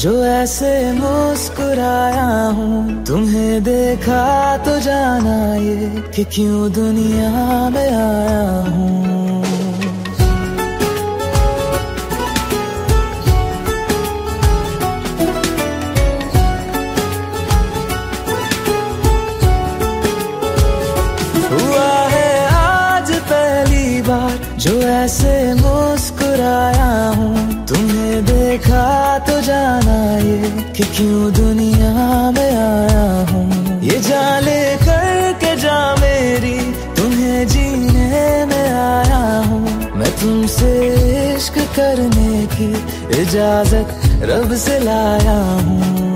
जो ऐसे मुस्कुराया हूँ। तुम्हें देखा तो जाना ये कि क्यों दुनिया में आया हूँ। जो ऐसे मुस्कुराया हूँ। तुम्हें देखा जाना ये कि क्यों दुनिया में आया हूँ? ये जाले करके जा मेरी, तुम्हें जीने में आया हूँ। मैं तुमसे इश्क करने की इजाज़त रब से लाया हूँ।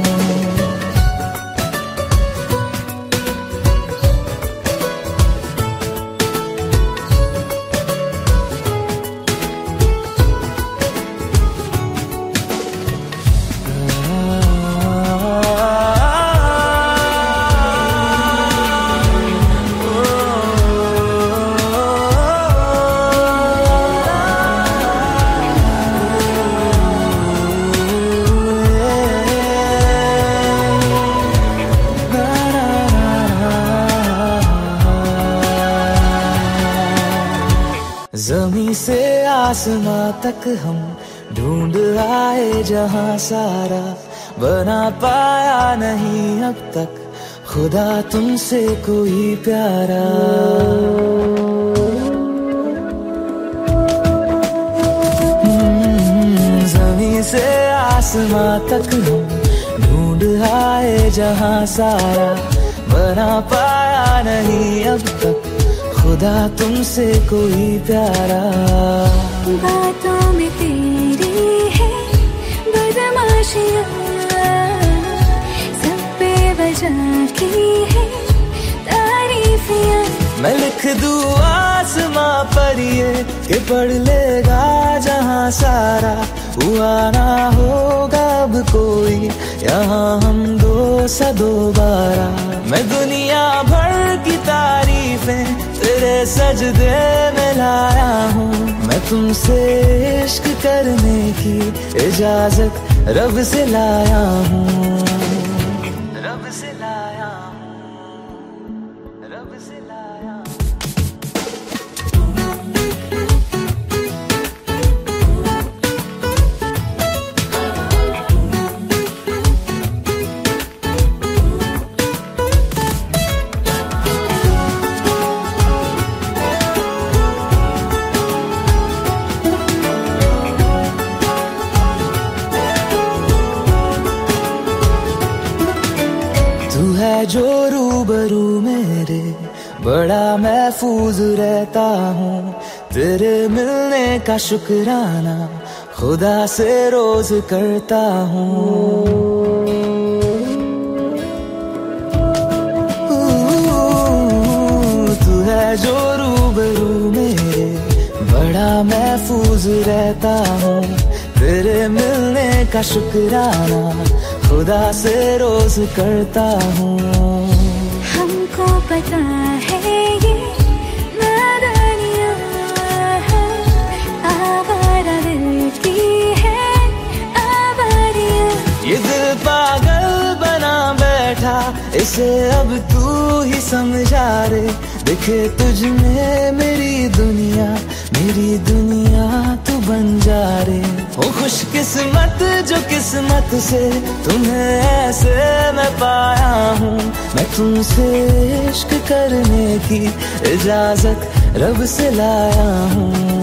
आसमां तक हम ढूंढ आए जहाँ सारा बना पाया नहीं अब तक। खुदा तुमसे कोई प्यारा। हम्म, जमी से आसमां तक हम ढूंढ आए जहाँ सारा बना पाया नहीं अब तक। खुदा तुमसे कोई प्यारा। बातों में तेरी है बदमाशियाँ सब पे वजह की है तारीफियाँ। मैं लिख दूँ आसमां पर ये कि पढ़ लेगा जहाँ सारा हुआ ना होगा अब कोई। यहाँ हम दो सा दोबारा मैं दुनिया भर की तारीफें तेरे सजदे में लाया हूँ। तुमसे इश्क करने की इजाज़त रब से लाया हूँ। रब से लाया हूँ। रब से लाया है जो रूबरू मेरे, बड़ा महफूज रहता हूँ। तेरे मिलने का शुक्राना खुदा से रोज करता हूँ। तू है जो रूबरू मेरे, बड़ा महफूज रहता हूँ। तेरे मिलने का शुक्राना खुदा से रोज करता हूँ। हमको पता है ये है। ये दिल पागल बना बैठा इसे अब तू ही समझा रे। दिखे तुझ में मेरी दुनिया मेरी दुनिया तू बन जा रे। ओ खुश किस्मत जो किस्मत से तुम्हें ऐसे मैं पाया हूँ। मैं तुमसे इश्क करने की इजाज़त रब से लाया हूँ।